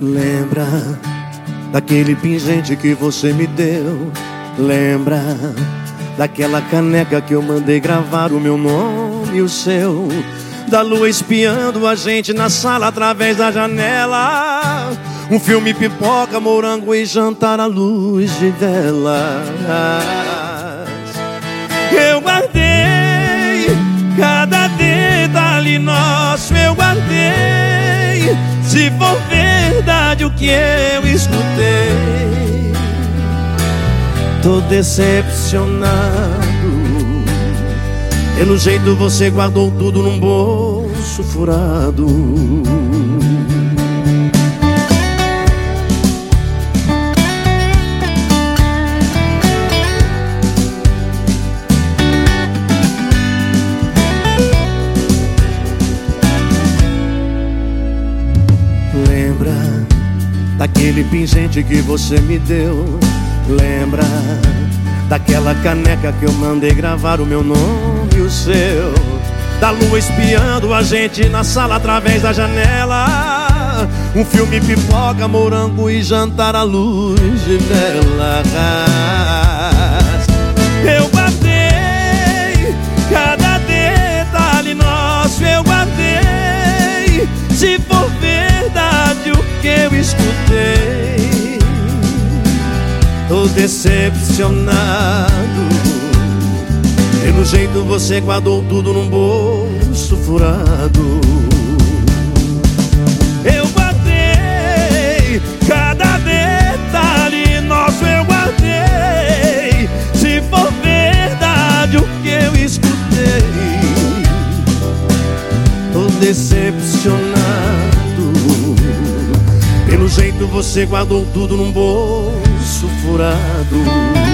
Lembra daquele pingente que você me deu? Lembra daquela caneca que eu mandei gravar o meu nome e o seu? Da lua espiando a gente na sala através da janela. Um filme pipoca, morango e jantar à luz de velas. Eu guardei cada detalhe nosso, eu guardei. Se verdade o que eu escutei, tô decepcionado. Pelo jeito você guardou tudo num bolso furado. Lembra daquele pingente que você me deu? Lembra daquela caneca que eu mandei gravar o meu nome e o seu? Da lua espiando a gente na sala através da janela. Um filme pipoca, morango e jantar à luz de velas. Tô decepcionado. Pelo jeito você guardou tudo num bolso furado. Eu guardei cada detalhe nosso, eu guardei. Se for verdade o que eu escutei, tô decepcionado. Pelo jeito você guardou tudo num bolso furado.